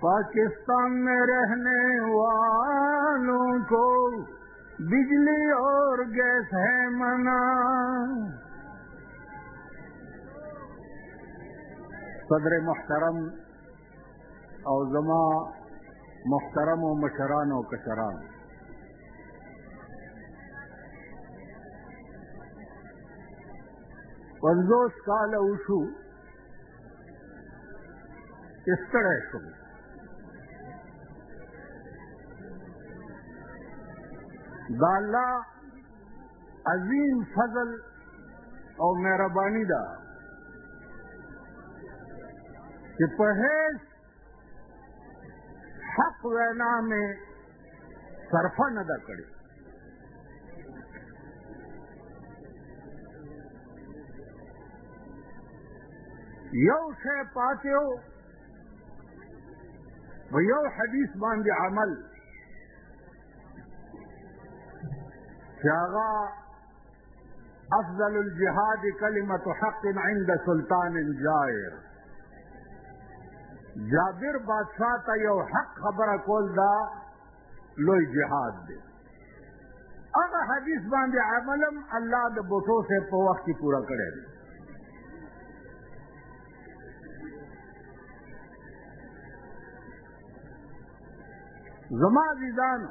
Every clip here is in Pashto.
پاکستان میں رہنے والوں کو بجلی اور گیس ہے منع صدر محترم او زما محترم و مشران و کشران پنځوس کاله وشو چې ستړی شوم دا الله عظیم فضل او مهرباني ده چې په هیڅ حق وینا مې صرفه نه ده کړې یو شی پاتې و په یو حدیث باندې عمل چې هغه افضل الجهاد کلمت حق عند سلطان جائر جابر بادشاہ ته یو حق خبره کول دا لوی جهاد دی هغه حدیث باندې عملم الله د بوټو سے په وخت کې پورا کړی دی زما عزیزانو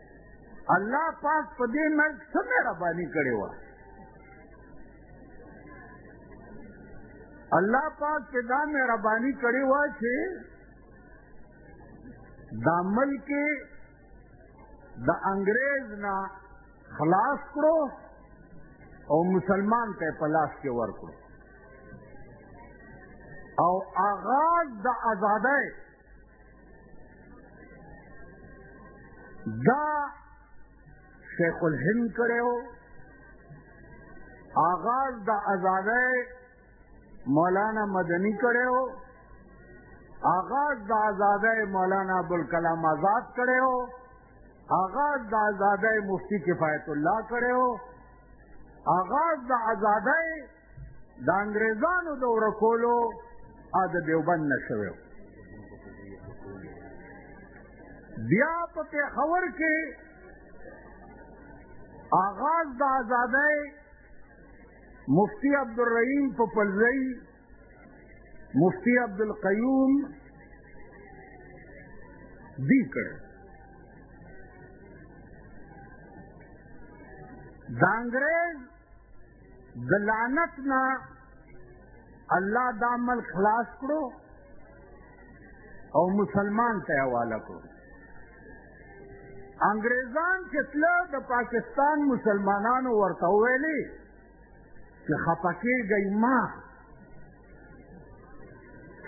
الله پاک په دې مرګ څه مهرباني کړې وه الله پاک په دا مهرباني کړې وه چې دا ملک د انګريز نه خلاص کړو او مسلمان ته په لاس کې ورکړو او آغاز د آزادۍ دا شیخ الهند کړی و آغاز د ازادۍ مولانا مدني کړی و آغاز د ازادۍ مولانا ابوالکلام آزاد کړی و آغاز د ازادۍ مفتی کفایت الله کړی و آغاز د ازادۍ د انګریزانو د ورکولو او د دیوبند نه شوی و بیا په پېښور کې آغاز د آزادۍ مفتی عبدالرحیم په پلزۍ مفتی عبدالقیوم دی کړ د انګریز د لعنت نه الله دا عمل خلاص کړو او مسلمان ته حواله کړو انګریزان چې تله د پاکستان مسلمانانو ورته ویلي چې خپه کېږئ ما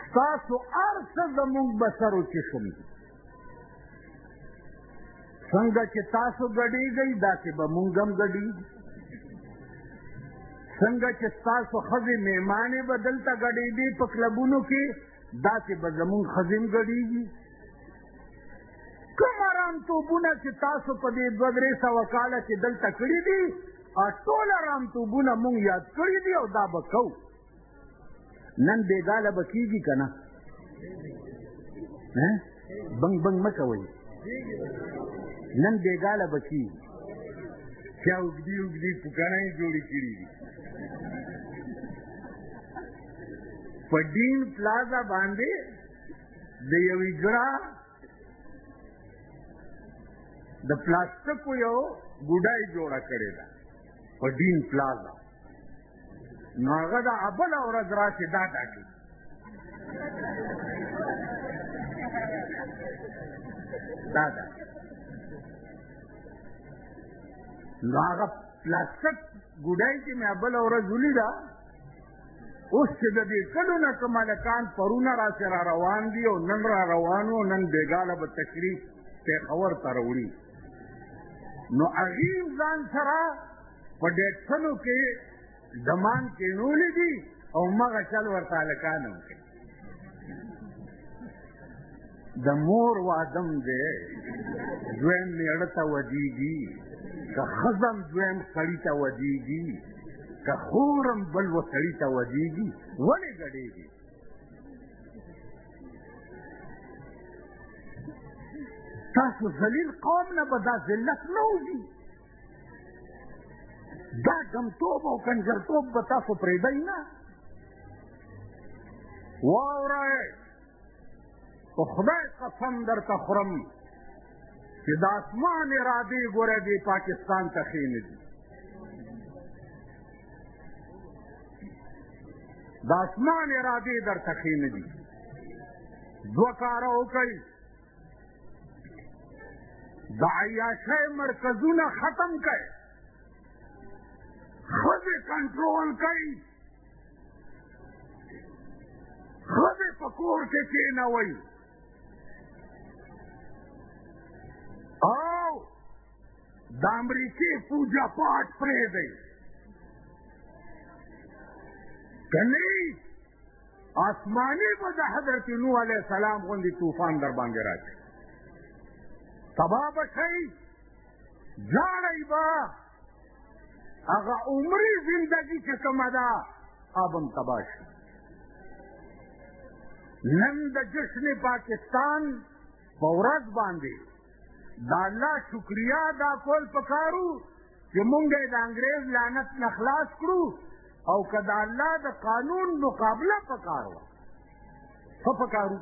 ستاسو هر څه زموږ بسرو کې شوي څنګه چې تاسو ګډېږئ داسې به مونږ هم ګډېږو څنګه چې ستاسو ښځې میمانې به دلته ګډېدې په کلبونو کې داسې به زمونږ ښځې هم ګډېږي کوم ارام توبونه چې تاسو په دې دوه درې سوه کاله کې دلته کړي دي ټول ارام توبونه مونږ یاد کړي دي او دا به کوو نن بېګاله به کېږي که نه بنګ بنګ مه کوئ نن بېګاله به کېږي چا اوږدې اوږدې پوکڼۍ جوړې کړي دي په ډین پلازا باندې د یوې ګړه د پلاستیکو یو ګډای جوړه کړې ده په ډین پلازا نو هغه د ابل ورځ راشي دا ډاکي دا ده نو هغه پلاستیک ګډای چې مې ابل ورځ ولیده اوس چې د دې کلو نه کوم هلکان پرونه راسې را روان دي او نن را روان وو نن بېګاله به تشریف پېښور ته راوړي نو هغوی ځان سره په ډېټسنو کې ډمان کېنولي دي او مغه چل ورته هلکان هم کوي د مور وادم دی دویم میړه ته ودیږي که ښځه هم دویم سړي ته ودیږي که خور هم بل و سړي ته ودیږي ولې ګډېږي تاسو ذلیل قوم نه به دا ذلت نه وځي دا ګمتوب او کنجرتوب به تاسو پرېږدئ نه واورئ په خدای قسم درته خورم چې د اسمان ارادې ګوره دې پاکستان ته ښې نه دي د اسمان ارادې درته ښې نه دي دوه کاره وکړئ د عیاشۍ مرکزونه ختم کړئ ښځې کنټرول کړئ ښځې په کور کې کېنوئ او د امریکې پوجا پاټ پرېږدئ که نه آسماني به د حضرت نوح علیه السلام غوندې طوفان در باندې راشي تباه به شئ ژاړئ به هغه عمري زندګي چې کومه ده هغه به هم تباه شي نن د جشن پاکستان په ورځ باندې د الله شکریا ادا کول پکارو چې مونږ یې د انګریز لعنت نه خلاص کړو او که د الله د قانون مقابله پکار وه څه پکارو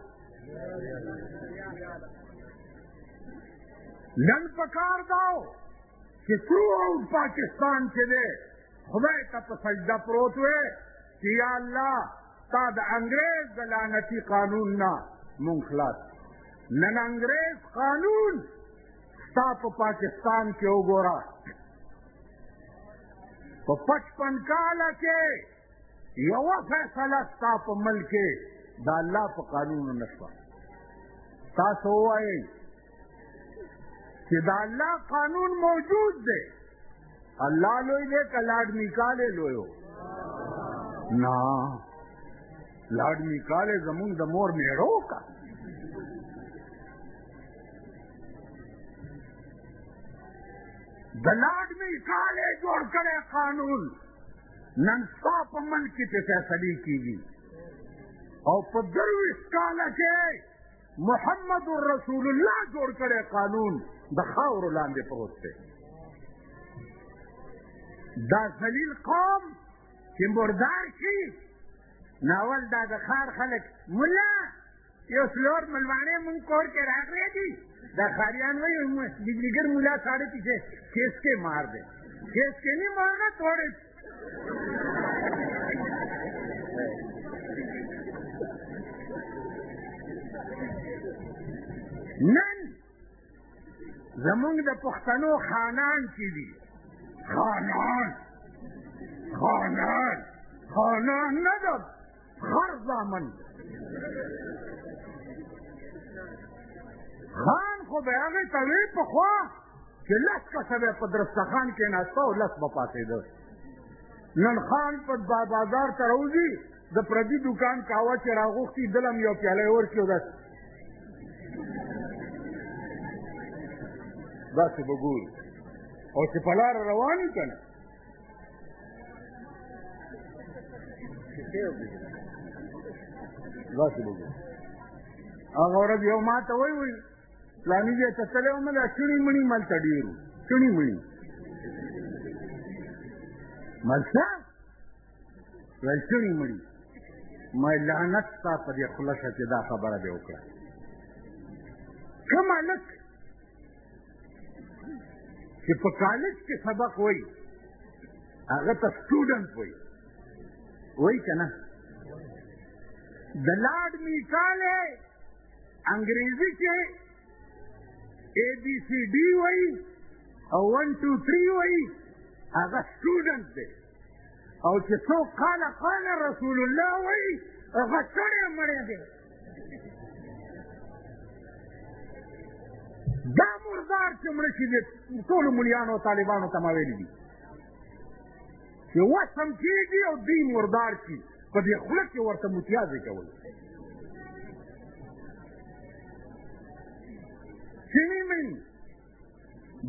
نن پکار داو چې ترو اوټ پاکستان کې دی خدای ته په سجده پروت وی چې یا الله تا د انګریز د لعنتي قانون نه مونږ خلاص نن انګریز قانون ستا په پاکستان کې وګوره په پچپن کاله کې یوه فیصله ستا په ملک کې د الله په قانونو نه شوه تاسو ووایئ چې د الله قانون موجود دی الله لوی دی که لاډ میکالی لوی نه لاډ میکاله زمونږ د مور میړه وکړه د لاډ میکاله جوړ کړی قانون نن ستا په ملک کې پې فیصلې کېږي او په درویشت کاله کې محمد رسول الله جوړ کړی قانون د خاورو لاندې پروت دی دا ذلیل قوم چې مردار شي ناول دا د ښار خلک ملا یو څلور ملواڼې مونږ کور کې راغلې دي دا ښاریان وایي بجلیګر ملا ساړه پیچې کیس کې مار دی کیس کې نه مارنه توړې نن زمونږ د پښتنو خانان چې دي خانان خانان خانان نه ده خر زامن خان خو به هغې ته وې پخوا چې لس کسه به په درستخان کېناسته او لس به پاتېده نن خان په بازار ته راوځي د پردي دکان کاوه چې راغوښتي دلم یو پیاله یې ورکړي او داسې داسې به ګورو او چې په لاره روان یو که نه داسې به ګورو هغه ورځ یو ما ته وایي وایي پلاني ځای ته تللی وم دا چڼي مڼي ملته ډېر وو چڼي مڼي ملته ویل چڼي مړي ما لعنت ستا په دې خوله شه چې دا خبره دې وکړه کوم هلک چې په کالج کې سبق وایي هغه ته سټوډنټ وایي وایي که نه د لارډ میکاله انګریزي کې اے بي سي ډي وایي او ون ټو تھری وایي هغه سټوډنټ دی او چې څوک قال قال رسول الله وایي هغه ستړی مړی دی دا مردار چې مړه شي دی ټولو ملیانو طالبانو ته ما ویلي دي چې اوس هم کېږي او دوی مردار شي په دې خوله کې ورته متیازې کول چینی من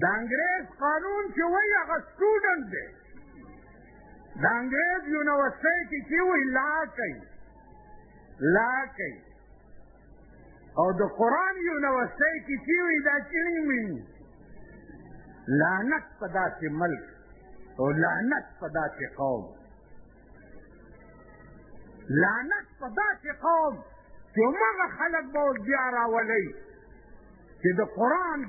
د انګريز قانون چې وایي هغه سټوډنټ دی د انګريز یونیورسټۍ کې چې وایي لا کوي لا کوي او د قرآن یونیورسټۍ کې چې وایي دا چیڼي میني لعنت په داسې ملک او لعنت په داسې قوم لعنت په داسې قوم چې همغه خلک به اوس بیا راولئ چې د قرآن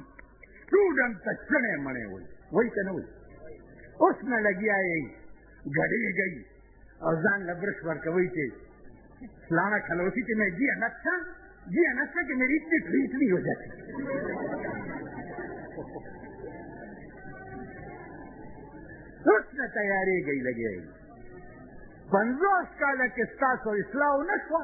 سټوډنټ ته شنې مڼې وایي وایي که نه وایي اوس نه لګیا یې ګډېږئ او ځان له برش ورکوئ چې فلانا کلوسی چې مې جی انت تھا جی انت تھا کہ میری اتنی ٹریٹ نہیں ہو جاتی اوس نه تیارېږئ لګیا یې پنځوس کاله کې ستاسو اصلاح ونه شوه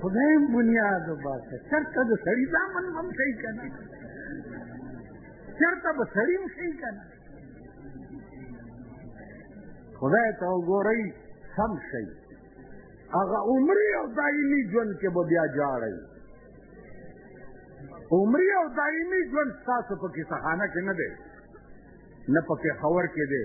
خدای بنیاد وباسه چرته د سړي ځامن هم صحیح که نه چرته به سړي هم صحیح که نه خدای ته وګورئ سم شئ هغه عمري او دایمي ژوند کې به بیا جاړئ عمري او دایمي ژوند ستاسو په کیسهخانه کې نه دی نه په پېښور کې دی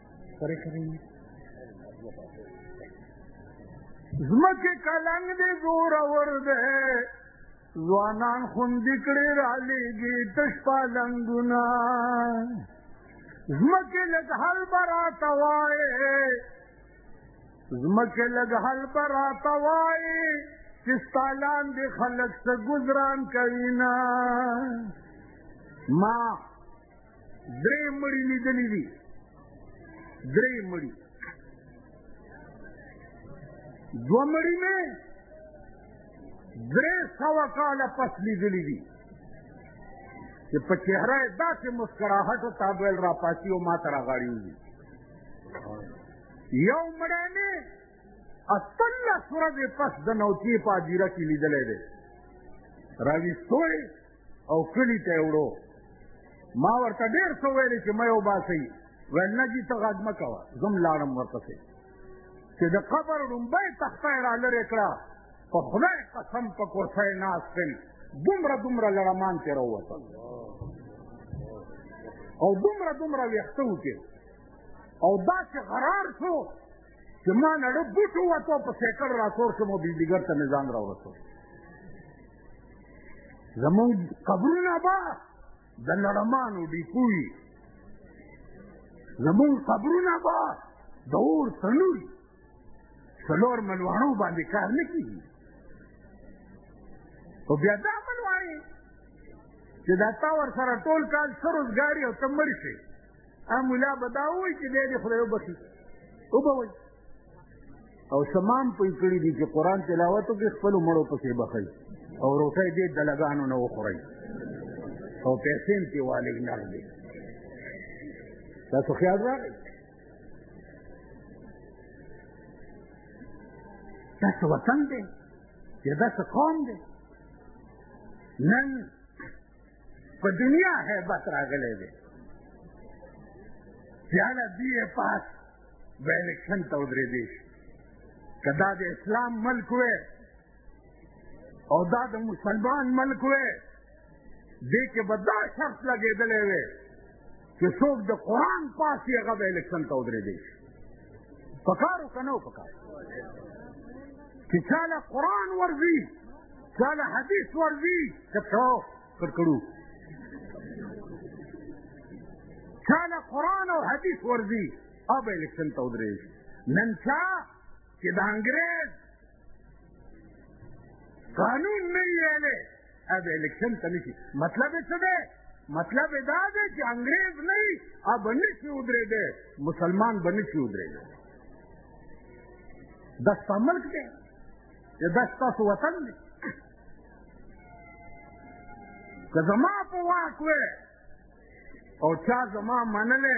سره کوي زمکه کلنګ دې زور اور ده ځوانان خوندې کړې را لېږي تش پالنګونه زمکه لږ حل براته وایې زمکه لږ حل براته وایې چې ستالان دې خلک څه ګزران کوي نه ما درې مړي لیدلي دي درې مړي دوه مړي مې درې سوه کاله پس لیدلي دي چې په چهره یې داسې مسکراهټ و تا ویل راپاسي او ما ته راغاړي وي یو مړی مې اتلس ورځې پس د نوتیې په هدیره کې لیدلی دی راویستوی او کلی ته وړو ما ورته ډیر څه ویل چې مې وباسي ویل نه جی ته غږ مه کوه زم لاړم ورپسې چې د قبر ړومبۍ تخته یې رالرې کړه په خدای قسم په کرسۍ ناست یم دومره دومره لړمان ترې راووتل او دومره دومره ویښته وکړې او داسې قرار شو چې ما نړه بوټو وته په سیکل راکور شم او بجلیګر ته مې ځان راورسو زمونږ قبرونه به د لړمانو ډیکو وي زمونږ قبرونه به د اور تنور څلور ملواڼو باندې کار نه کېږي او بیا دا ملواڼې چې دا تا ورسره ټول کال څه روزګاري او ته مړ شي ها ملا به دا ووایي چې دی دې خدای وبخښي وبه وایي او سمان پوی کړي دي چې قرآن تلاوت وکړي خپلو مړو پسې بخښي او روټۍ دې دلګانو نه وخورئ او پیسې هم ترې والئ نغدې تاسو خیال راغی دا څه وطن دی یا دا څه قوم دی نن په دنیا هیبت راغلی دی یاله بي اې پاس به الیکشن ته ودرېدی شي که دا د اسلام ملک وی او دا د مسلمان ملک وی دې کې به دا شرط لګېدلی وی چې څوک د قرآن پاس یې هغه به الیکشن ته ودرېدی شي په کار و که نه و په کار چې چا له قرآن ورځي چا له حدیث ورځي چپ شو کټ کړو چا له قرآن او حدیث ورځي هغه به الیکشن ته ودرېږي شي نن چا چې د انګرېز قانون نه یې اب الیکشن ته نشي مطلب یې څه دی مطلب یې دا دی چې انګریز نه وي اب نشي ودرېدی مسلمان به نشي ودرېدی دا ستا ملک دی یا دا ستاسو وطن دی که زما په واک وی او چا زما منلی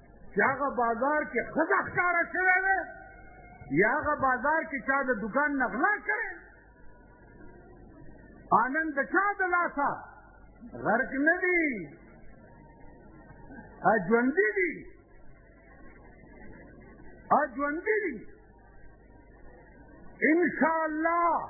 چې هغه بازار کې ښځه ښکاره شوی دی یا هغه بازار کې چا د دکان نه غلا کړی آنن د چا د لاسه غرق نه دي ژوندي دي ژوندي دي انشاءالله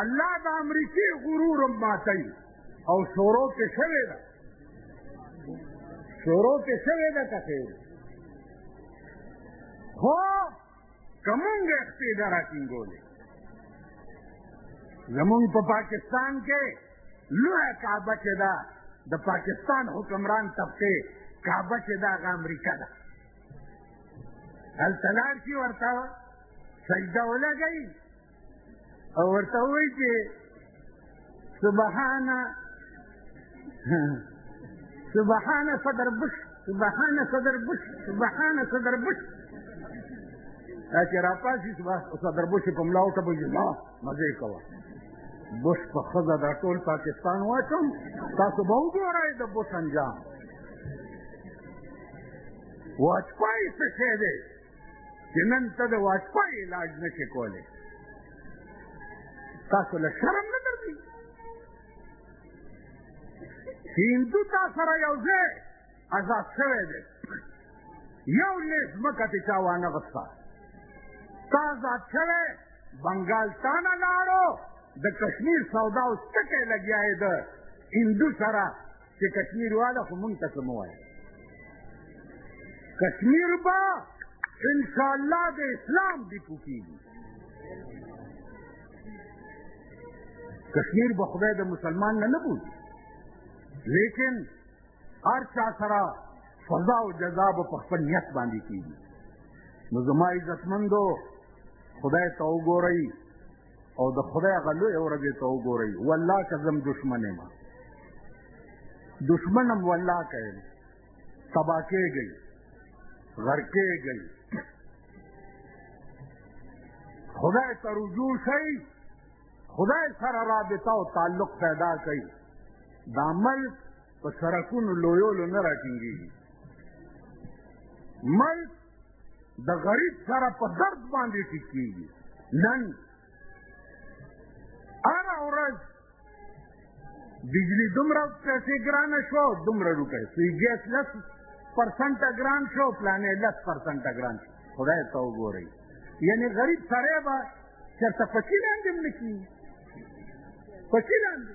الله د امریکې غرور هم ماتوي او شروع پې شوې ده شروع پې شوې ده که خیر خو که مونږ اقتدا راټینګولې زمونږ په پاکستان کې لویه کعبه چې ده د پاکستان حکمران طبقې کعبه چې ده هغه امریکا ده هلته لاړ شي ورته سجده ولګوي او ورته وایي چې سبحانه سبحانه صدر بش سبحانه صدر بش سبحانه صدر بش دا چې راپاسي صدر بش په ملا وټبوي ما مزه یې کوه بوش په خزه دا ټول پاکستان واچوم تاسو به وګورئ د بوش انجام واجپای څه شی دی چې نن ته د واجپای علاج نه شې کولی تاسو له شرم نه درځي چې هندو تا سره یو ځای آزاد شوی دی یو لیس مکه ته چا وانه غوسته تا آزاد شوی بنګال تا نه لاړو د کشمیر سودا اوس ټکی لګیا یې ده هندو سره چې کشمیر والا خو مونږ ته څه مه وایه کشمیر به انشاءالله د اسلام ډیپو کېږي کشمیر به خدای د مسلمان نه نه بولي لیکن هر چا سره فضا او جزا به په خپل نیت باندې کېږي نو زما عزتمندو خدای ته وګورئ او د خدای هغه لوی ورځې ته وګورئ والله که زم دشمن یم دشمن هم والله که یم تبا کېږئ غر کېږئ خدای ته رجوع شئ خدای سره رابطه او تعلق پیدا کړئ دا ملک په سرکونو لویولو نه راټینګېږي ملک د غریب سره په درد باندې ټیکېږي نن هره ورځ بجلی دومره پیسې ګرانه شوه او دومره روپۍ سوی ګیس لس پرسنټه ګران شو پلانې لس پرسنټه ګران شو خدای ته وګورئ یعنې غریب سړی به چېرته پکي لاندې هم نه کېږي پکي لاندې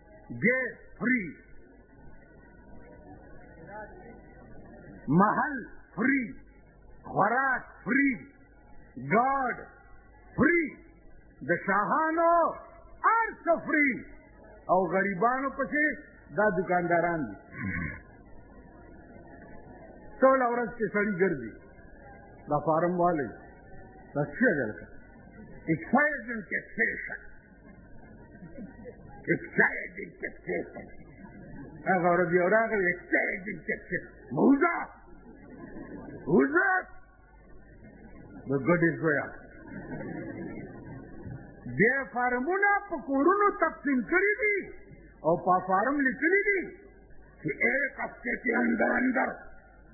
ګیس فری محل فری خوراک فری ګارډ فری د شاهانو ارڅ فری او غریبانو پسې دا دکانداران دي ټوله ورځ چې سړي ګرځي دا فارم والی دا څه دی لکه ایکسایز اینډ ټیکسیشن یک سر دین کتیر کنی اگه رو دیو را اگه یک سر دین کتیر موزا موزا به گڑی زویا دی فارمونه په کورونو تقسیم کړی دي او په فارم لیکلی دي چې ایک هفته کې اندر اندر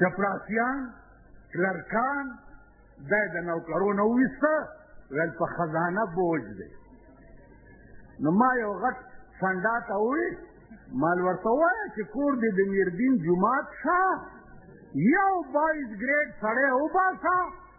چپړاسیان کلرکان دا د نوکرو نه وویسته ویل په خزانه بوج دی نو ما یو غټ سنډا ته ووی مال ورته ووایه چې کور دې د میردین جومات شه یو بایز ګریډ سړی وباسه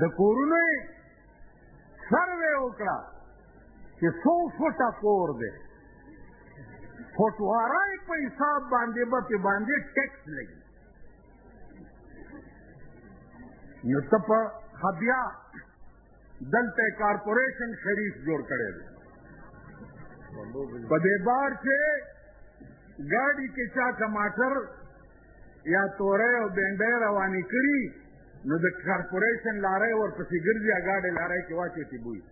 د کورونو سروې وکړه چې څو فوټه کور دی فوټوارای په حساب باندې به په باندې ټیکس لګي نو ته په خبیا دلته کارپوریشن شریف جوړ کړی دی په دې بار چې ګاډي کې چا ټماټر یا تورې او بینډې روانې کړي نو د کارپوریشن لارې ورپسې ګرځي اګاډې لارې کې واچې تی بوي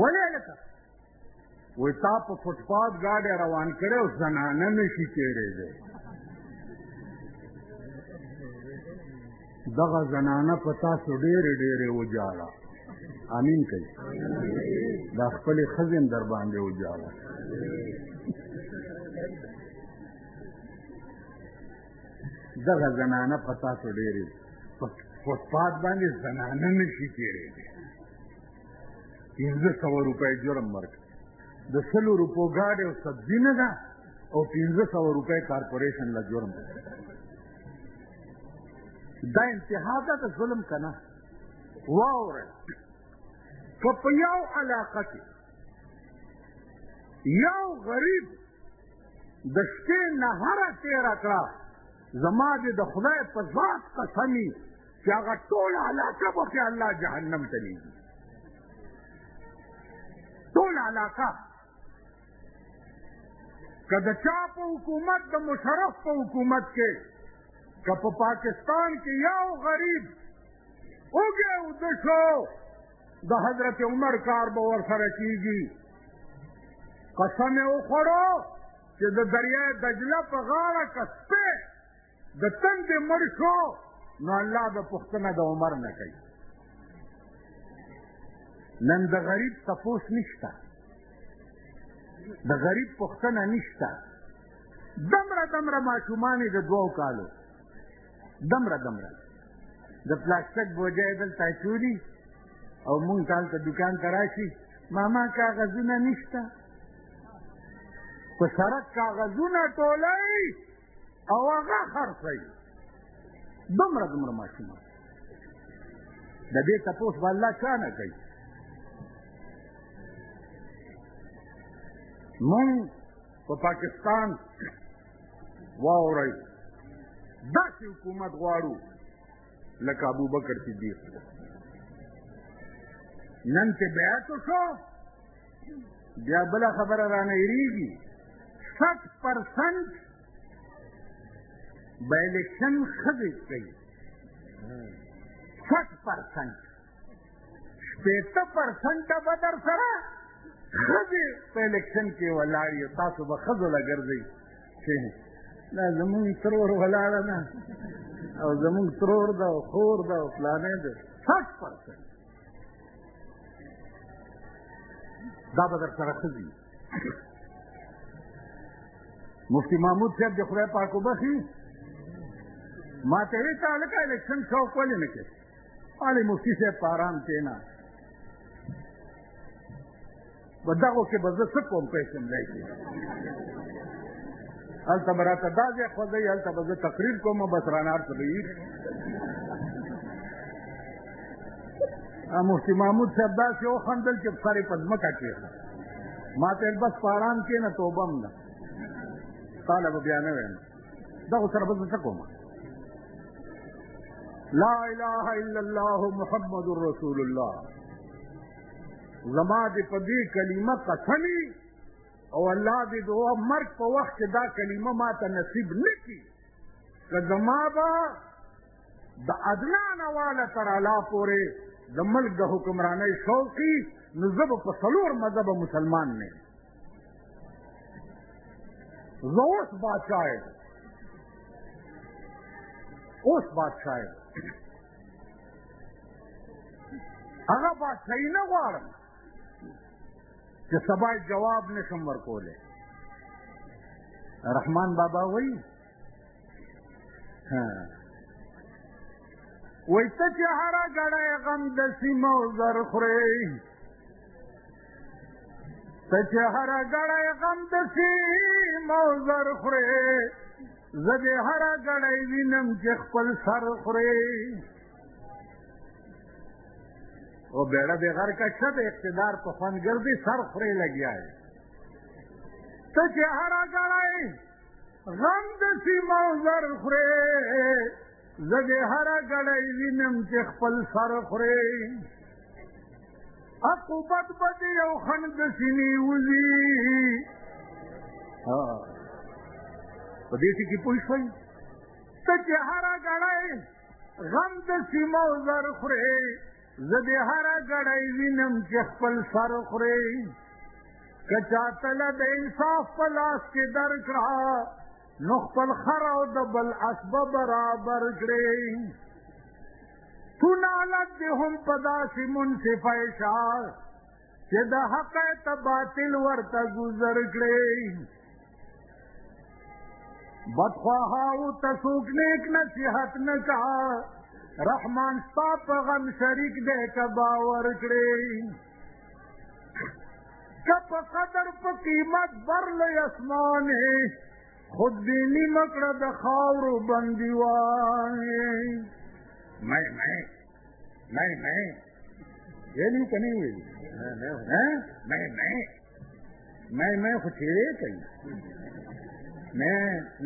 ولې لکه وې تا په فوټپات ګاډې روان کړي او زنانه مې شي تیرې دي دغه زنانه په تاسو ډېرې ډېرې وجاړه امین کوي دا خپلې ښځې در باندې وجاړه دغه زنانه په تاسو ډېرې فوټپات باندې زنانه نه شي تېرېدی پنځه سوه روپۍ جرم ورکړ د سلو روپو ګاډی او سبزي نه ده او پنځه سوه روپۍ کارپوریشن له جرم دا انتها ده د ظلم که نه واورئ که په یو علاقه کې یو غریب د شپې نهره تېره کړه زما دې د خدای په ذات قسم وي چې هغه ټوله علاقه به پرې الله جهنم ته لېږي ټوله علاقه که د چا په حکومت د مشرف په حکومت کې که په پاکستان کې یو غریب وګه وده شو د حضرت عمر کار به ورسره کیږي قسم یې وخوړو چې د دریای دجله په غاړه که سپی د تندې مړ شو نو الله به پوښتنه د عمر نه کوي نن د غریب تپوس نشته د غریب پوښتنه نشته دمره دمره ماشومان د دوو کالو دمره دمره د پلاستیک بوجه یې دلته اچولي او مونږ ته هلته دوکان ته راشي ماما کاغذونه نشته په سرک کاغذونه ټولوي او هغه خرڅوي دومره دومره ماشومان د دې تپوس به الله چا نه کوي مونږ په پاکستان واورئ داسې حکومت غواړو لکه ابوبکر صدیق نن چې بیعت وشو بیا بله خبره رانه هېرېږي سټ پرسنټ به الیکشن ښځې کوي سټ پرسنټ شپېته پرسنټه به در سره ښځې په الیکشن کې ولاړ یې تاسو به ښځو له ګرځئ چې دا زمونږ ترور ولاړه نه او زمونږ ترور ده او خور ده او فلانې ده شک پرسنټ دا به در سره ښځي مفتی محمود صاحب د خدای پاک وبخي ما ته وی تا لکه الیکشن شوق ولې نه کوي علي مفتي صاحب په آرام کېنه په دغو کې به زه څه کوم پیسې ملای کړي هلته به راته دا ځای خوځوي هلته به زه تقریر کوم بس رانه هر څه به وي مفتي محمود صاحب داسې وخندل چې سر یې په ځمکه کېښود ما ته بس په آرام کېنه توبه هم ده تا له به بیا نه وایم دا خو سره به زه څه کوم لا اله الا الله محمد رسول الله زما دې په دې کلمه قسمي او الله دې د مرګ په وخت کې دا کلمه ما ته نصیب نه کړي که زما به د ادنا نواله تر اعلی پورې د ملک د حکمرانۍ شوقي نو زه به په څلور مذهبه مسلمان نه یم زه اوس بادشاه یم اوس بادشاه یم هغه بادشاهي نه غواړم چې سبا جواب نشم ورکولی رحمان بابا وایي وای ته چې هره ګړی غم د سیمو زر خورې ته چې هره ګړی غم د سیمو زر خورې زه دې هره ګړی وینم چې خپل سر خورې او بیړه بې غر کا شد اقتدار په خوند ګرځي سر خورې لګیا یې ته چې هره ګړی غم د سیمه زر خورې زه دې هره ګړۍ وینم چې خپل سر خورې عقوبت به دې یو خڼ د سینې وځي په دې ټکي پوه شوئ ته چې هره ګړۍ غم د سیمو زر خورې زه دې هره ګړۍ وینم چې خپل سر خورې که چا تله د انصاف په لاس کې درکړه نو خپل خر او د بل اسبه برابر کړې تون حالت دې هم په داسې منصفه شه چې د حق ته باطل ورته گذر کړي بدخواها او تسوک نیک نصیحت نکا رحمان ستا په غم شریک دی که باور کړي که په قدر په قیمت بر له اسمان خود بینی مکړه د خاورو بندیوان مې مې مې مې ویلو کني ویلو نه نه نه مې مې مې مې خو چیرې کوي نه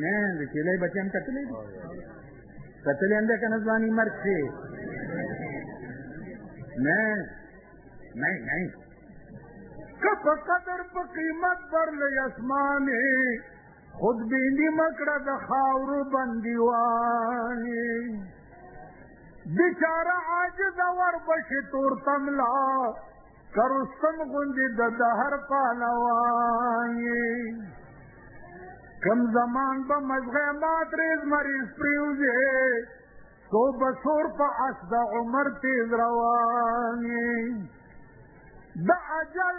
نه د چیلې بچم کتلې کتلې انده کنه ځواني مرګ شي نه نه نه کپ قدر په قیمت پر لې اسمانه خود بینی مکړه د خاورو بندیوانه بیچاره عاجز ور بشي تور تملا کرستم غوندې د دهر پهلوان کم زمان به مزغه مات ریز مریض پریوزې سو بسور په اس د عمر تیز روان د اجل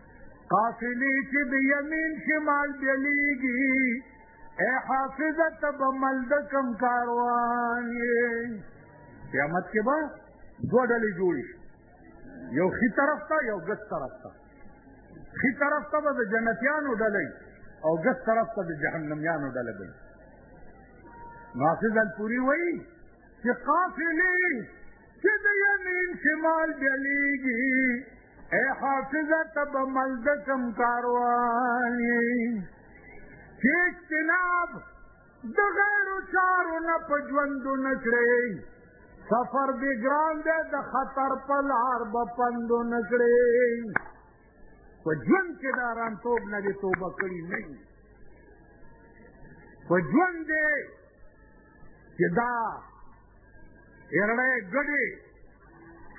قافلی چې د یمین شمال بیلیږي اے حافظه ته به مل د کم کاروان یې قیامت کې به دوه ډلې جوړې شي یو ښي طرف ته یو ګس طرف ته ښي طرف ته به د جنتیانو ډلې او ګس طرف ته د جهنمیانو ډلې به ناصر الپوري وایي چې قافلې چې د یمین شمال بیلیږي اے حافظه تب ملد کم کاروان چې اجتناب د غیر چارو نه په ژوند نه کړې سفر دی ګران دی د خطر په لار به پند نه کړې په ژوند کې د آرامتوب نه دې توبه کړې نه په ژوند دی چې دا ایرړې ګډې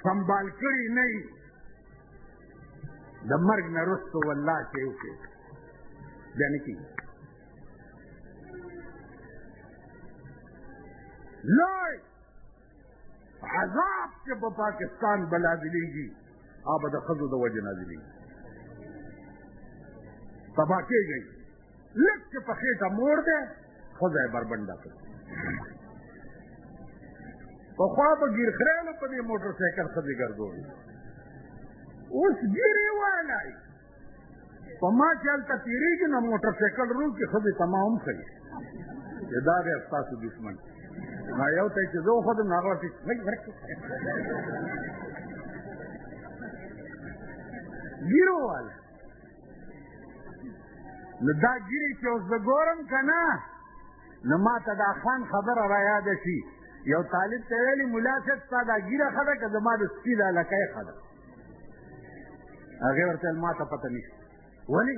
سنبال کړی نه د مرګ نه رسو والله چې یو کې بیا نه کېږي لوی عذاب چې په پاکستان به نازلېږي هغه به د ښځو د وجې نازلېږي تباه کېږي لږ چې په خېټه مور دی ښځه یې بربنډه کړه پخوا به ګیرخریانو په دې موټر سایکل ښځې ګرځولې اوس ګیرې والی په ما چې هلته تېرېږي نو موټر سایکل روز کې ښځې ته ما هم ښیي چې دا دی ستاسو دښمن نو یو ته چې زه وښودم نو هغه ورته وایي ورک ګیرو والی نو دا ګیرې چې اوس زه ګورم که نه نو ما ته دا خان خبره را یاده شي یو طالب ته ویلي ملا صاحب ستا دا ګیره ښه ده که زما د سپي دا لکۍ ښه ده هغې ورته ویل ما ته پته نشته ولې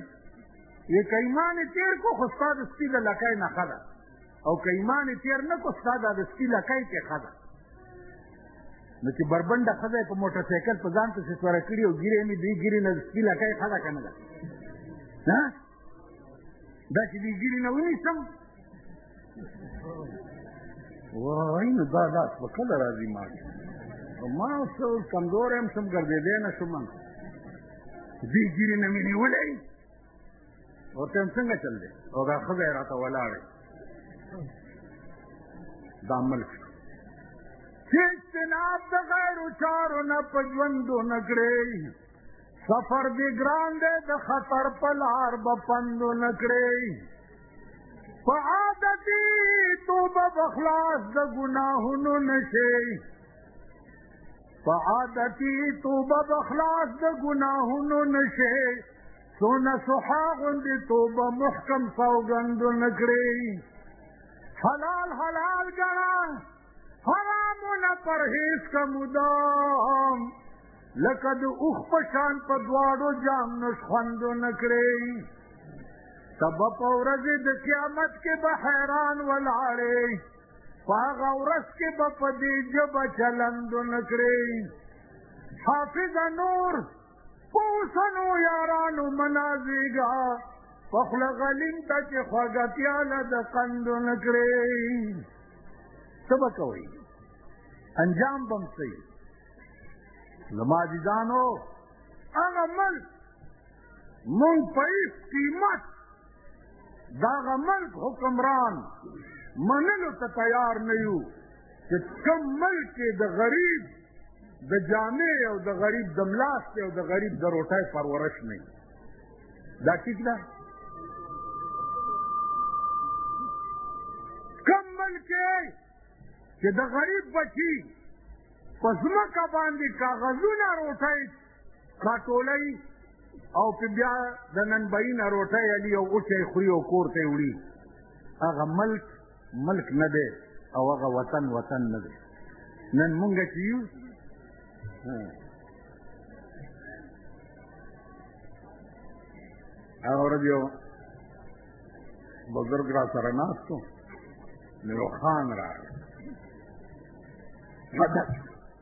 یې که ایمان یې تېر کړو خو ستا د سپي د لکۍ نه ښه ده او که ایمان یې تېر نه کړو ستا دا د سپي لکۍ کې ښه ده نو چې بربنډه ښځه په موټر سایکل په ځان پسې سوره کړي او ګیرې مې دوی ګیرې نه سپي لکه یې ښځه که نه ده دا چې دوی ګیرې نه ونیسم وایي نو دا لاس به کله راځي ما ما څه اوس کمزوری هم شم ګرځېدی نه شم دوی ګیرې نه مې نیولی ورته وایم څنګه چل دی او دا ښځه یې راته ولاړې دا ملک چې اجتناب د غیرو چارو نه په ژوندو نه کړې سفر دې ګران دی د خطر په لار به پندو نه کړې په عادتي توبه به خلاص د ګناهونو نه شي په عادتي توبه به خلاص د ګناهونو نه شي څو نسوحا غوندې توبه محکم سوګندونه کړې حلال حلال ګڼه حرامونه پرهیز که مدام لکه د اوښ په شان په دواړو جام نش خوندونه کړې سبا په ورځې د قیامت کې به حیران ولاړې په هغه ورځ کې به په دې ژبه چلندونه کړې حافظه نور پوسنو یارانو منازیګا پخل غلیم ته چې خوږه پیاله د قندو نکړې څه به کوئ انجام به هم څه زما عزیزانو هغه ملک مونږ په هېڅ قیمت دغه ملک حکمران منلو ته تیار نه یو چې کوم ملک کې د غریب د جامع او د غریب د ملاستې او د غریب د روټۍ پرورش نه دا ټیک ده کوم ملک کې چې د غریب بچي په ځمکه باندې کاغذونه روټۍ راټولوي او په بیا د نن بهي نه روټۍ علي او اوچی خوري او کور ته یې وړي هغه ملک ملک نه دی او هغه وطن وطن نه دی نن مونږ چې یو هغه ورځ یو بزرګ را سره ناست و نو خان راغی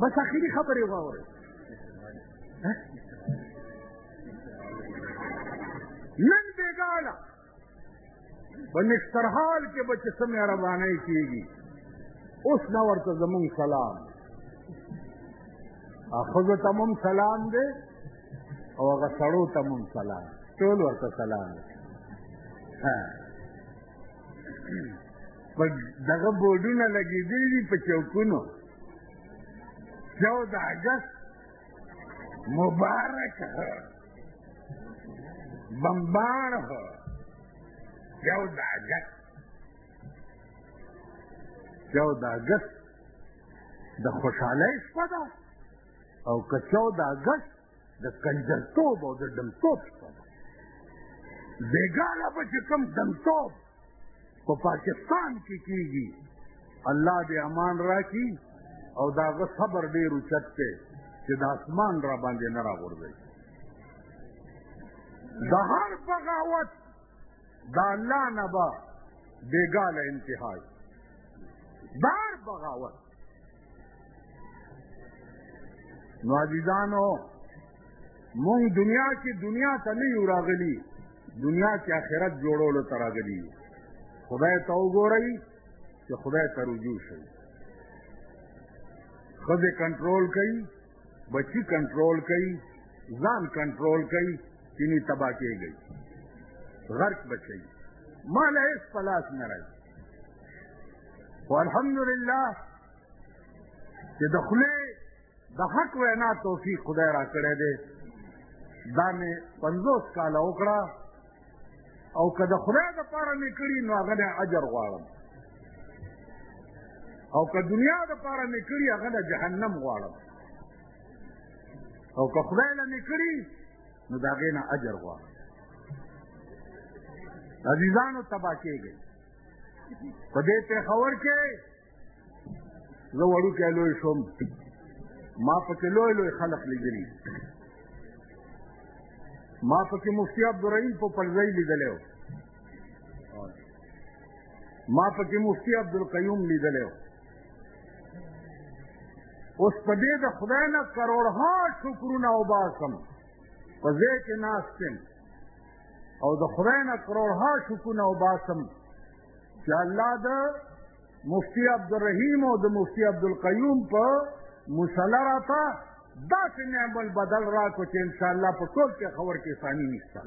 بس اخري خبرې واورئ نن بېګاړه په نشترحال کې به چې څه مهربانۍ کېږي اوس نه ورته زمونږ سلام ښځو ته هم سلام دی او هغه سړو ته هم سلام ټول ورته سلام دی په دغه بورډونه لګېدلي دي په چوکونو چود اګست مبارک هو بمبار هو چود اګست چود اګست د خوشحالۍ شپه ده او که چود اګست د کنجرتوب او د دمتوب شپه ده بېګانه به چې کوم دمتوب په پاکستان کې کېږي الله دې امان راکړي او د هغه صبر ډېر اوچت دی چې د اسمان را باندې نه راغورځوي د هر بغاوت د الله نه به بېګاله انتهای د هر بغاوت نو عزیزانو مونږ دنیا کې دنیا ته نه یو راغلي دنیا کې آخرت جوړولو ته راغلي یو خدای ته وګورئ چې خدای ته رجوع شئ ښځې کنټرول کوي بچی کنټرول کوي ځان کنټرول کوي چې نه تبا کېږي غرق بچي مال هیڅ پلاس نه راځي خو الحمدلله چې د خولې د حق وینا توفیق خدای را کړی دی دا مې پنځوس کاله وکړه او که د خدای دپاره مې کړي نو هغه نه اجر غواړم او که دنیا دپاره مې کړي هغه نه جهنم غواړم او که خدای له مې کړي نو د هغې نه اجر غواړم عزیزانو تباه کېږئ په دې پېښور کې زه وړوکی لوی شوم ما پکې لوی لوی خلق لیدلي ما پکې مفتی عبدالرحیم په پلځۍ لیدلی و ما پکې مفتی عبدالقیوم لیدلی و اوس په دې د خدای نه کروړها شکرونه وباسم په ځای کې ناست یم او د خدای نه کروړها شکونه وباسم چې الله د مفتی عبدالرحیم او د مفتی عبدالقیوم په مصله راته داسې نعم البدل راکړو چې انشاءالله په ټول پېښور کې ثاني نشته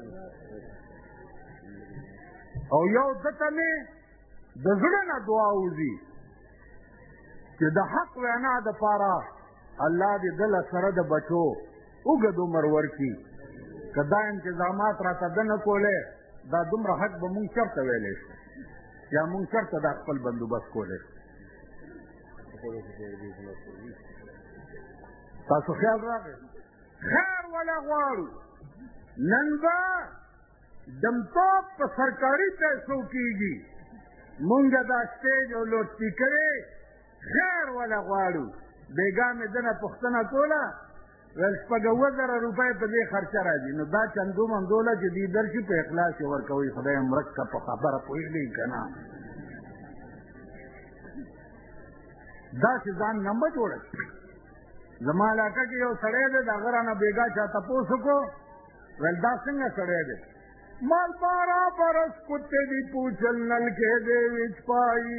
او یو ده ته مې د زړه نه دعا وځي چې د حق وینا دپاره الله دې دله سره د بچو اوږد عمر ورکړي که دا انتظامات راته ده نه کولی دا دومره حق به مونږ چېرته ویلی شو یا مونږ چېرته دا خپل بندوبست کولی شو تاسو خیال راغی خیر ولا غواړو نن به دمتوب په سرکاري پیسو کېږي مونږ دا سټېج او لوډ سپیکرې خیر ولا غواړو بیګا مې دنه پښتنه کوله ول شپږ وزره روپۍ په دې خرچه راځي نو دا چندو مندوله چې دې درشي په اخلاص ورکوي خدای مرکه په خبره پوهېږي که نه داسې ځان نه مه جوړه زما علاقه کې یو سړی دی د هغه رانه بېګا چا تپوس وکړو ویل دا څنګه سړی دی مال بارا برس کتے دی پوچھل نل کے دے وچ پائی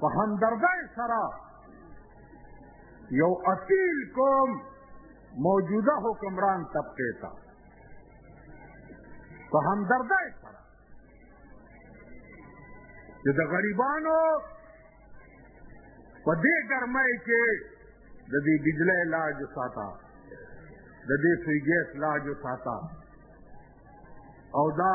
په همدردۍ سره یو اصیل کوم موجوده حکمران طبقې ته په همدردۍ سره چې د غریبانو په دې ګرمۍ کې د دې بجلۍ لاج ساته د دې سوی ګیس لاج ساته او دا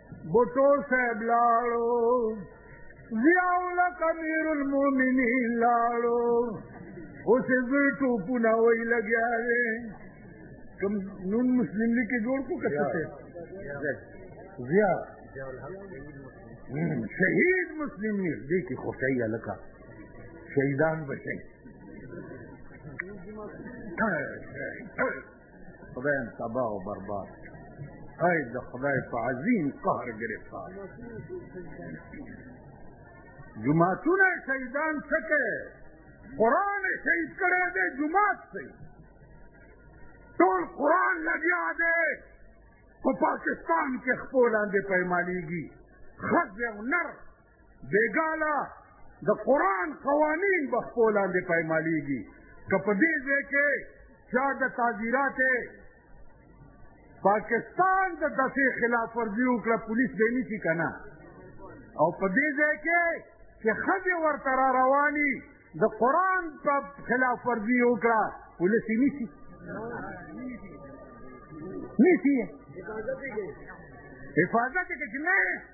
بوټو صاحب لاړو ضیاءالله کمیر المؤمنین لاړو اوس یې زوی ټوپونه وایي لګیا دی کوم نون مسلم لیګ کې جوړ کو کته ته ضیا شهید مسلم لیګ دې کې خوشاله یا لکه شهیدان بچي خدایم تباه و برباد ای د خدای په عظیم قهر گرفتار جماعتون شهیدان سکے قرآن شهید کرے دے جماعت سے ټول قرآن لگیا دے په پاکستان کې خپل لاندې پیمانېږي خځې او نر بېګاله د قرآن قوانین به خپو لاندې پیمالیږي که په دې ځای کې چا د تعذیرات پاکستان د دسې خلاف ورزي وکړه پولیس به نیسي که نه او په دې ځای کې چې ښځې ورته را رواني د قرآن په خلاف ورزي وکړه پولیس یې نیسي نیسي حفاظت یې کوي چې نه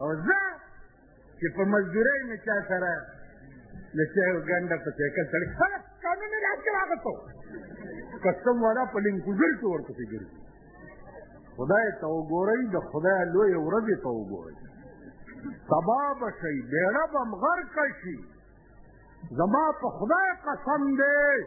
او زه چې په مزدورۍ مې چا سره د چایو ګنډه په سایکل سړی خپله کانو مې لاس کې راغوتو کسټم والا په لینکوزر کې ورپسې ګرځي خدای ته وګورئ د خدای لویې ورځې ته وګورئ سبا به شئ بیړه به هم غرقه شي زما په خدای قسم دی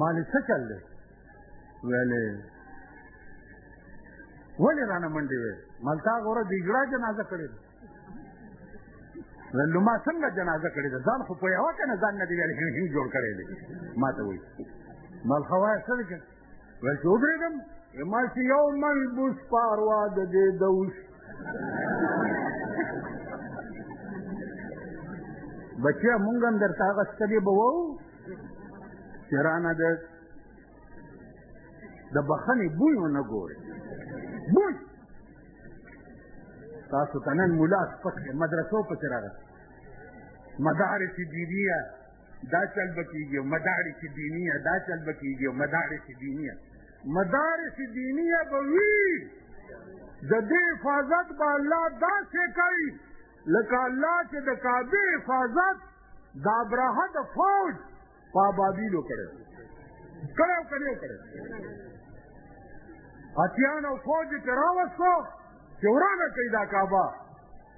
مالې څه چل دی ویلې ولې رانه منډې وې ملتا غوره د اجړا جنازه کړې ده نو ما څنګه جنازه کړې ده ځان خو پوهېوه که نه ځان نه دې ویلې جوړ کړی دی ما ته وایي ملخوایه څه دی ویل چې ودرېږم ما چې یو ملبوس پاروا د دې دوش بچیا مونږ هم درته هغه ستړي به وو چې رانه د د بخنې بوی ونه ګورې بوی تاسو ته نن ملا سپک مدرسو پسې راغلی مدارس دینیه دا چل به کېږي او مدارس دینیه دا چل به کېږي او مدارس دینیه مدارس دینیه به وي د دې حفاظت به الله داسې کوي لکه الله چې د کعبې حفاظت د ابراهه د فوج په ابابیلو کړی کړی او کړی او کړی اتیان او فوج یې پرې راوستو چې ورانه کوي دا کعبه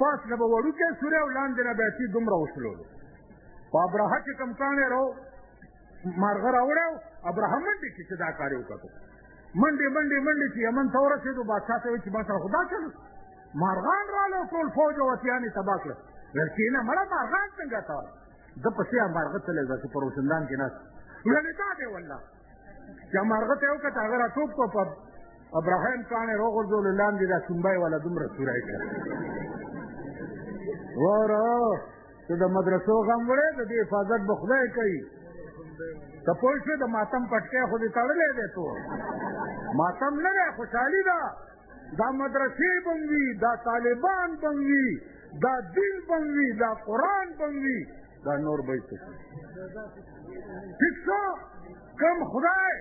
پاس نه به وړوکی سوری او لاندې نه به یې دومره وشلولو په ابرهه چې کوم کاڼی راو مارغه راوړی او ابرهه منډې کړي چې دا کار یې وکړو منډې منډې منډې چې یمن ته ورسېدو بادشاه ته وایي چې ما سره خو دا چل مارغان راغله ټول فوج او وسیان یې تباه کړل ویل کېنه مړه مارغان څنګه ته ده پسې مارغه تللی ده چې په روشندان کې ناست ویل دا دی والله یا مارغه ته وکړه هغه را ټوپ کړو په ابراهیم کاڼې راغورځولو لاندې دا سومبی والا دومره سوری کړه وره ته د مدرسو غم وړې د دې حفاظت به خدای کوي ته پوه شوې د ماتم پټکی خو دې تړلی دی تو ماتم نه دی خوشحالي ده دا مدرسې به وي دا طالبان به وي دا دین به وي دا قرآن به وي دا نور به څه ټیک شو کم خدای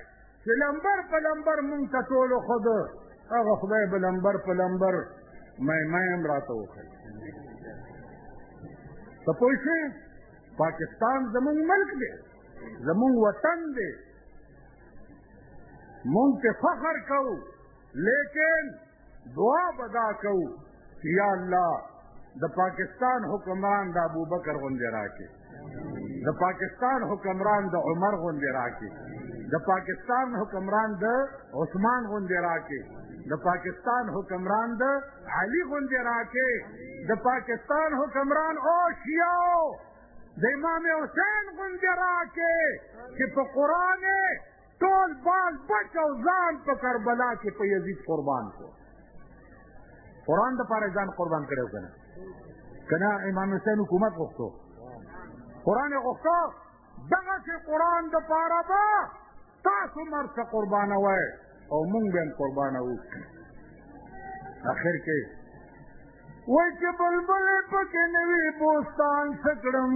چې لمبر په لمبر مونږ ته ټول خود هغه خدای به لمبر په لمبر مې مې هم راته وکړ ته پوه شئ پاکستان زمونږ ملک دی زمونږ وطن دی مونږ ته فخر کوو لیکن دعا بدا کو یا الله د پاکستان حکمران د ابوبکر غوندې راکې د پاکستان حکمران د عمر غوندې راکې د پاکستان حکمران د عثمان غوندې راکې د پاکستان حکمران د علي غوندې راکې د پاکستان حکمران او شیاو د امام حسین غوندې راکې چې په قرآن ټول بال بچ او ځان په کربلا کې په یزید قربان کړو قرآن د پاره ځان قربان کړو کنه کنه امام حسین حکومت غوښتو قرآن غوښتو دغه چې قرآن د پاره به تاسو مرسته قربانوي او مونږ به هم قربانو اخر کې وای چې بلبل پکې نوی بوستان سکړم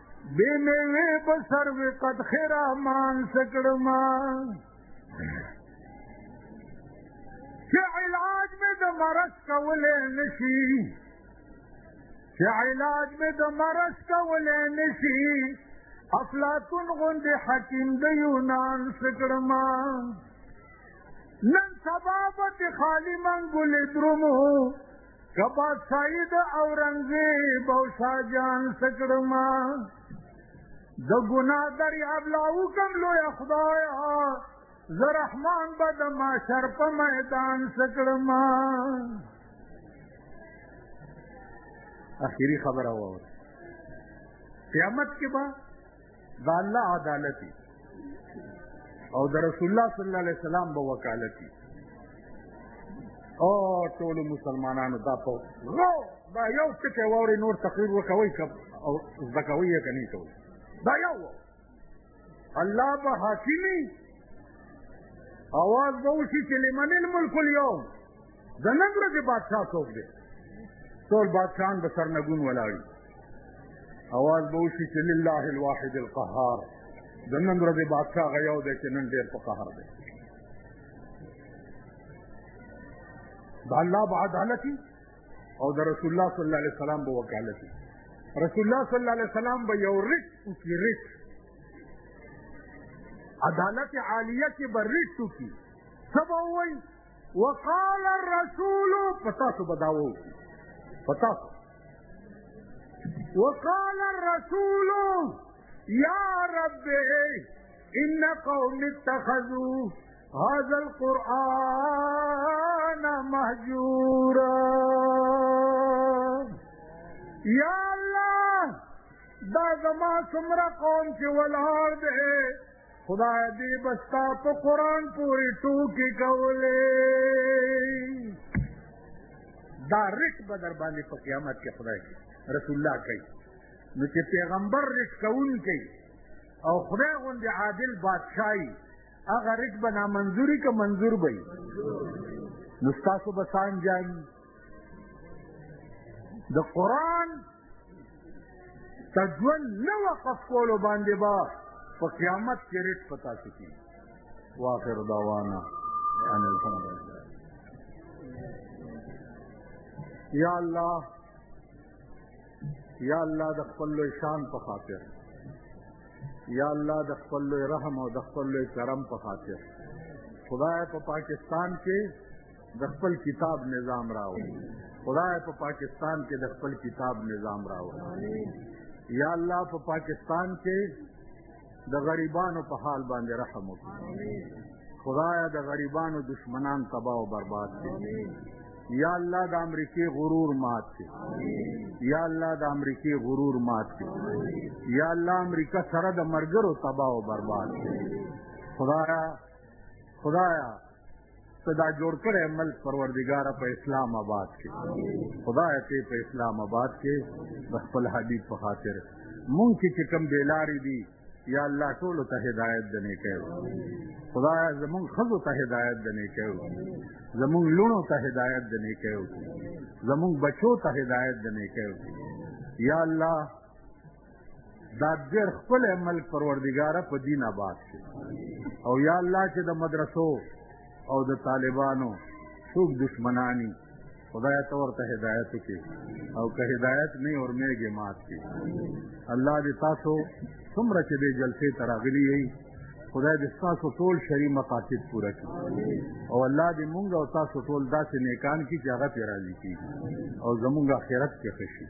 بې مېوې په سر وې قد خرامان څه کړم چې علاج مې د مرض کولی نه شي چې علاج مې د مرض کولی نه شي افلاطون غوندې حکیم د یونان څه کړم نن سبا به خالی منګولې درومو که بادشاهي د اورنګزیب او شاهجان څه کړم د ګناه دریاب لا وکم لویه خدایه زه رحمان به د معشر په میدان څه کړم اخیری خبره واوره قیامت کې به د الله عدالت او د رسول الله صلی الله علیه وسلم به وکالت او ټول مسلمانانو دا په غو دا یو ټکی ووري نور تقریر وکوي کب او زکوي یې کني ټول دا یو الله به حاکمي اواز به وشي چې لمن الملک اليوم د نن ورځې بادشاه څوک دی ټول بادشاهان به سرنګون ولاړ وي اواز به وشي چې لله الواحد القهار د نن ورځې بادشاه هغه یو دی چې نن ډېر په قهر دی د الله به عدالتي او د رسول الله صلی الله علیه وسلم به وکالتي رسول الله صلی الله علیه وسلم به یو ریټ وکړي ریټ عدالت عالیه کې به ریټ وکړي څه به ووایي وقال الرسول پتا سو بداو پتا سو وقال الرسول يا رب ان قوم اتخذوا هذا القرآن مهجورا يا الله دا زما سمرا قوم چې ولار ده خدای دې بستا په قران پوری ټوکی کولې دا رټ به در باندې په قیامت کې خدای کې رسول الله کوي نو چې پیغمبر رټ کوون کوي او خدای غوندې عادل بادشاہي هغه رټ به نامنظوري که منظور به وي نو ستاسو به سانجان د قرآن ته ژوند نه وقف کولو باندې به په قیامت کې ریټ پتا سکی واخر دعوانا ان الحمد لله یا الله یا الله د خپل لوی شان په خاطر یا الله د خپل لوی رحم او د خپل لوی کرم په خاطر خدای په پاکستان کې د خپل کتاب نظام راوړي خدای په پاکستان کې د خپل کتاب نظام راوړي یا الله په پاکستان کې د غریبانو په حال باندې رحم وکړي خدای د غریبانو دشمنان تباہ او برباد کړي یا الله د امریکای غرور مات کړي یا الله د امریکای غرور مات کړي یا الله امریکا سره د مرګرو تباہ او برباد کړي خدایا خدایا ته دا جوړ کړی ملک پروردګاره په اسلام آباد کې خدای ته په اسلام آباد کې د خپل حبیب په خاطر مونږ کې چې کم بیلاری دي یا الله ټول ته هدایت دنه کوي خدای زمونږ خزو ته هدایت دنه کوي زمونږ لونو ته هدایت دنه کوي زمونږ بچو ته هدایت دنه کوي یا الله دا ډېر ښکلی ملک پروردګاره په دین آباد شي او یا الله چې د مدرسو او د طالبانو څوک دشمنانی خدای ته ورته هدایت وکړي او که هدایت نه اور میږي مات کړي الله دې تاسو څومره چې دې جلسې ته راغلي یئ خدای دې تاسو ټول شری مقاصد پوره کړي او الله دې مونږ او تاسو ټول داسې نیکان کړي چې هغه پې راضي کېږي او زمونږ آخرت کې ښه شي